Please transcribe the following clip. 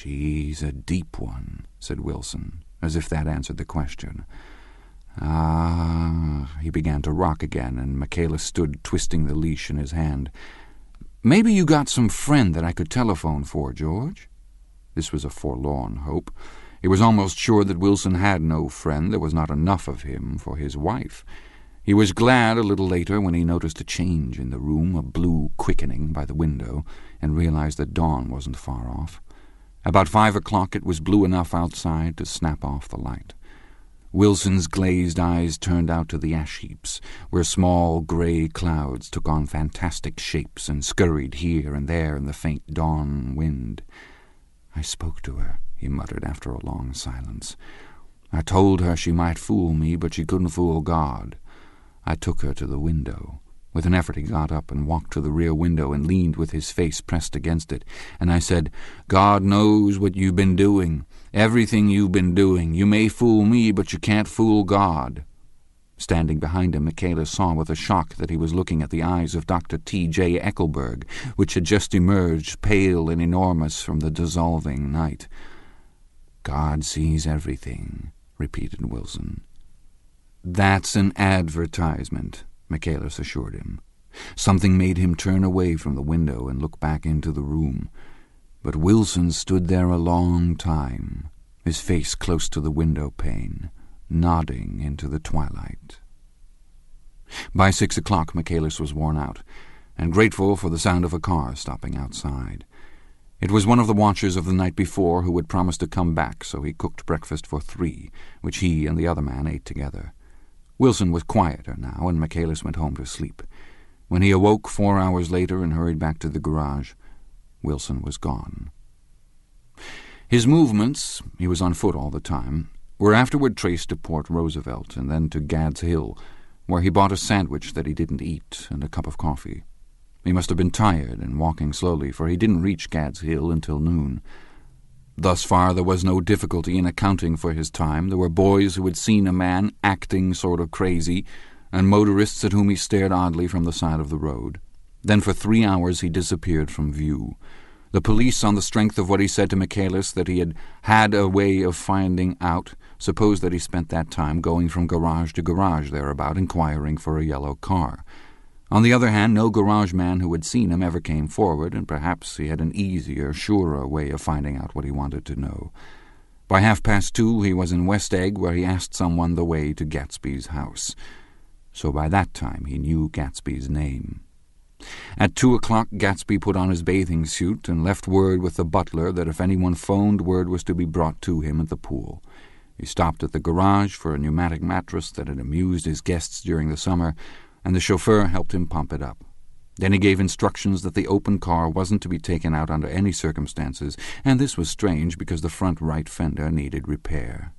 She's a deep one, said Wilson, as if that answered the question. Ah, he began to rock again, and Michaelis stood twisting the leash in his hand. Maybe you got some friend that I could telephone for, George? This was a forlorn hope. He was almost sure that Wilson had no friend. There was not enough of him for his wife. He was glad a little later when he noticed a change in the room, a blue quickening by the window, and realized that dawn wasn't far off. About five o'clock it was blue enough outside to snap off the light. Wilson's glazed eyes turned out to the ash heaps, where small grey clouds took on fantastic shapes and scurried here and there in the faint dawn wind. I spoke to her, he muttered after a long silence. I told her she might fool me, but she couldn't fool God. I took her to the window. With an effort he got up and walked to the rear window and leaned with his face pressed against it, and I said, God knows what you've been doing. Everything you've been doing. You may fool me, but you can't fool God. Standing behind him, Michaelis saw with a shock that he was looking at the eyes of Dr. T. J. Eckleburg, which had just emerged, pale and enormous, from the dissolving night. God sees everything, repeated Wilson. That's an advertisement, Michaelis assured him. Something made him turn away from the window and look back into the room. But Wilson stood there a long time, his face close to the window pane, nodding into the twilight. By six o'clock Michaelis was worn out, and grateful for the sound of a car stopping outside. It was one of the watchers of the night before who had promised to come back, so he cooked breakfast for three, which he and the other man ate together. Wilson was quieter now, and Michaelis went home to sleep. When he awoke four hours later and hurried back to the garage, Wilson was gone. His movements, he was on foot all the time, were afterward traced to Port Roosevelt and then to Gad's Hill, where he bought a sandwich that he didn't eat and a cup of coffee. He must have been tired and walking slowly, for he didn't reach Gad's Hill until noon. Thus far there was no difficulty in accounting for his time. There were boys who had seen a man acting sort of crazy, and motorists at whom he stared oddly from the side of the road. Then for three hours he disappeared from view. The police, on the strength of what he said to Michaelis that he had had a way of finding out, supposed that he spent that time going from garage to garage thereabout, inquiring for a yellow car. On the other hand, no garage man who had seen him ever came forward, and perhaps he had an easier, surer way of finding out what he wanted to know. By half past two he was in West Egg, where he asked someone the way to Gatsby's house. So by that time he knew Gatsby's name. At two o'clock Gatsby put on his bathing suit and left word with the butler that if anyone phoned, word was to be brought to him at the pool. He stopped at the garage for a pneumatic mattress that had amused his guests during the summer, and the chauffeur helped him pump it up. Then he gave instructions that the open car wasn't to be taken out under any circumstances, and this was strange because the front right fender needed repair.